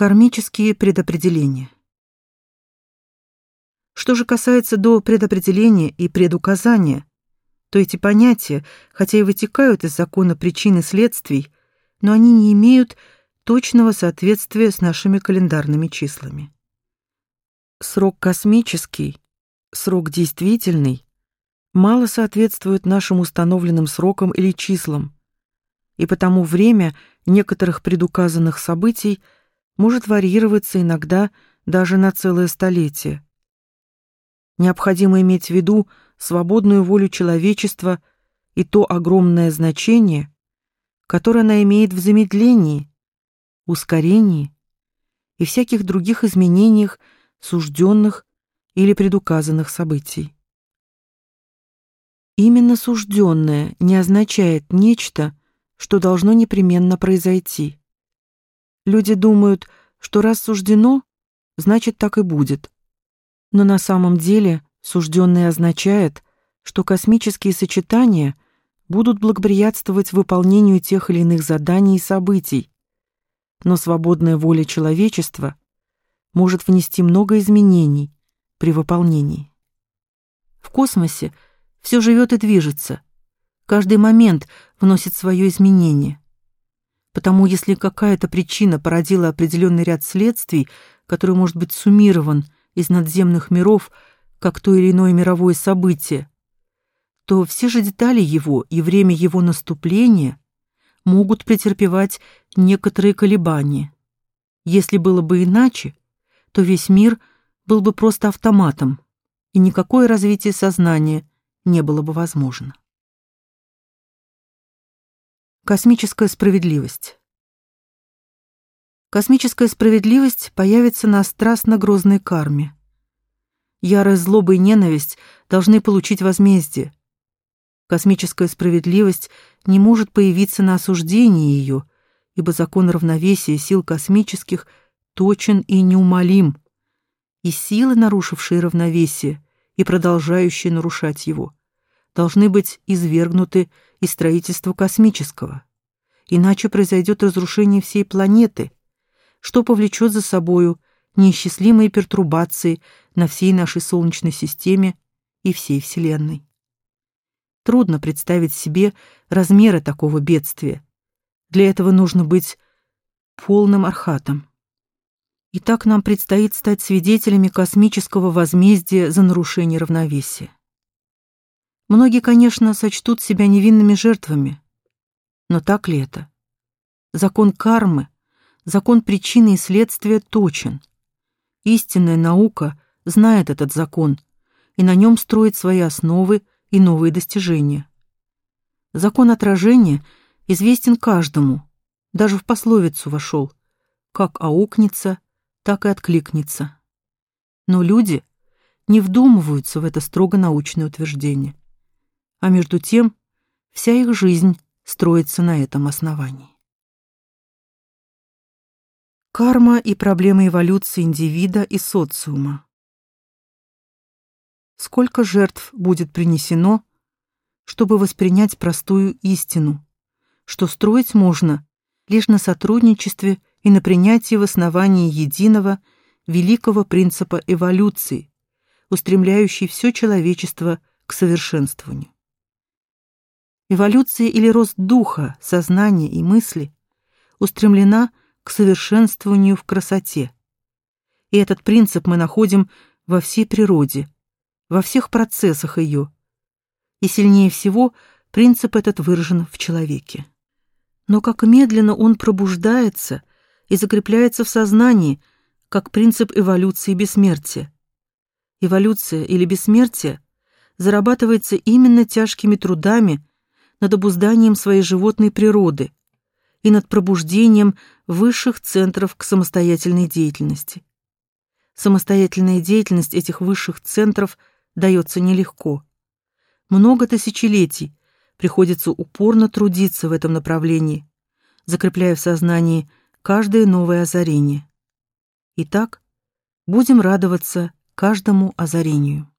Кармические предопределения. Что же касается до предопределения и предуказания, то эти понятия, хотя и вытекают из закона причин и следствий, но они не имеют точного соответствия с нашими календарными числами. Срок космический, срок действительный, мало соответствует нашим установленным срокам или числам, и потому время некоторых предуказанных событий может варьироваться иногда даже на целое столетие. Необходимо иметь в виду свободную волю человечества и то огромное значение, которое она имеет в замедлении, ускорении и всяких других изменениях сужденных или предуказанных событий. Именно сужденное не означает нечто, что должно непременно произойти. Люди думают, что раз суждено, значит так и будет. Но на самом деле сужденное означает, что космические сочетания будут благоприятствовать выполнению тех или иных заданий и событий. Но свободная воля человечества может внести много изменений при выполнении. В космосе все живет и движется. Каждый момент вносит свое изменение. Потому если какая-то причина породила определенный ряд следствий, который может быть суммирован из надземных миров, как то или иное мировое событие, то все же детали его и время его наступления могут претерпевать некоторые колебания. Если было бы иначе, то весь мир был бы просто автоматом, и никакое развитие сознания не было бы возможно. Космическая справедливость. Космическая справедливость появится на страстно-грозной карме. Ярая злоба и ненависть должны получить возмездие. Космическая справедливость не может появиться на осуждении ее, ибо закон равновесия сил космических точен и неумолим, и силы, нарушившие равновесие и продолжающие нарушать его, должны быть извергнуты и строительство космического. Иначе произойдет разрушение всей планеты, что повлечет за собою неисчислимые пертурбации на всей нашей Солнечной системе и всей Вселенной. Трудно представить себе размеры такого бедствия. Для этого нужно быть полным архатом. Итак, нам предстоит стать свидетелями космического возмездия за нарушение равновесия. Многие, конечно, сочтут себя невинными жертвами. Но так ли это? Закон кармы, закон причины и следствия точен. Истинная наука знает этот закон и на нем строит свои основы и новые достижения. Закон отражения известен каждому, даже в пословицу вошел, как аукнется, так и откликнется. Но люди не вдумываются в это строго научное утверждение а между тем вся их жизнь строится на этом основании. Карма и проблемы эволюции индивида и социума. Сколько жертв будет принесено, чтобы воспринять простую истину, что строить можно лишь на сотрудничестве и на принятии в основании единого великого принципа эволюции, устремляющий все человечество к совершенствованию. Эволюция или рост духа, сознания и мысли устремлена к совершенствованию в красоте. И этот принцип мы находим во всей природе, во всех процессах ее. И сильнее всего принцип этот выражен в человеке. Но как медленно он пробуждается и закрепляется в сознании, как принцип эволюции бессмертия. Эволюция или бессмертие зарабатывается именно тяжкими трудами над обузданием своей животной природы и над пробуждением высших центров к самостоятельной деятельности. Самостоятельная деятельность этих высших центров дается нелегко. Много тысячелетий приходится упорно трудиться в этом направлении, закрепляя в сознании каждое новое озарение. Итак, будем радоваться каждому озарению.